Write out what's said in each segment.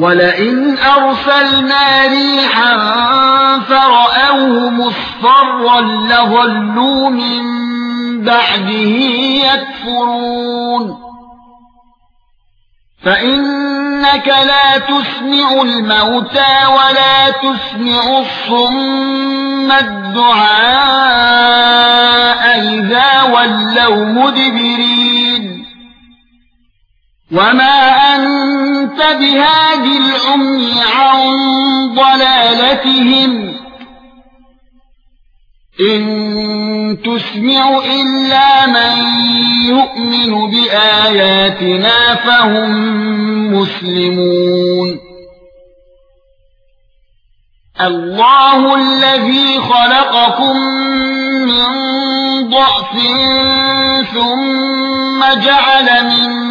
ولئن ارسلنا ريحا فرأوه مصفرا لظلوا من بعده يكفرون فإنك لا تسمع الموتى ولا تسمع الصم الدعاء إذا ولوا مدبرين وما أنت بهاد العمي عن ضلالتهم إن تسمع إلا من يؤمن بآياتنا فهم مسلمون الله الذي خلقكم من ضعف ثم جعل من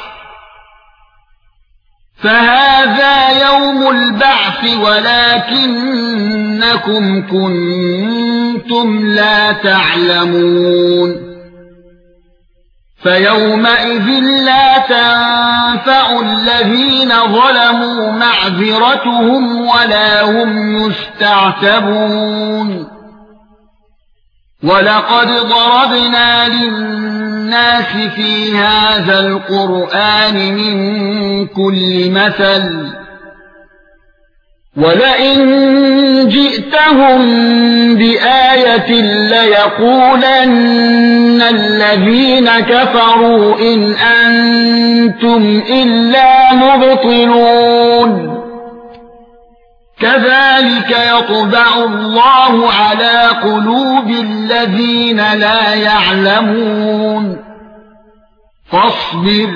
فهذا يوم البعث ولكنكم كنتم لا تعلمون. فيومئذ لا تنفع الذين ظلموا معذرتهم ولا هم يستعتبون. وَلَقَدْ ضَرَبْنَا لِلنَّاسِ فِي هَذَا الْقُرْآنِ مِنْ كُلِّ مَثَلٍ وَلَئِن جِئْتَهُم بِآيَةٍ لَّيَقُولَنَّ الَّذِينَ كَفَرُوا إِنْ أَنتُمْ إِلَّا مُبْطِلُونَ كذلك يطبع الله على قلوب الذين لا يعلمون. فاصبر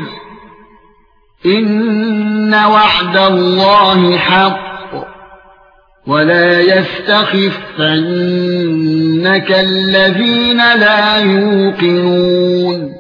إن وعد الله حق ولا يستخفنك الذين لا يوقنون.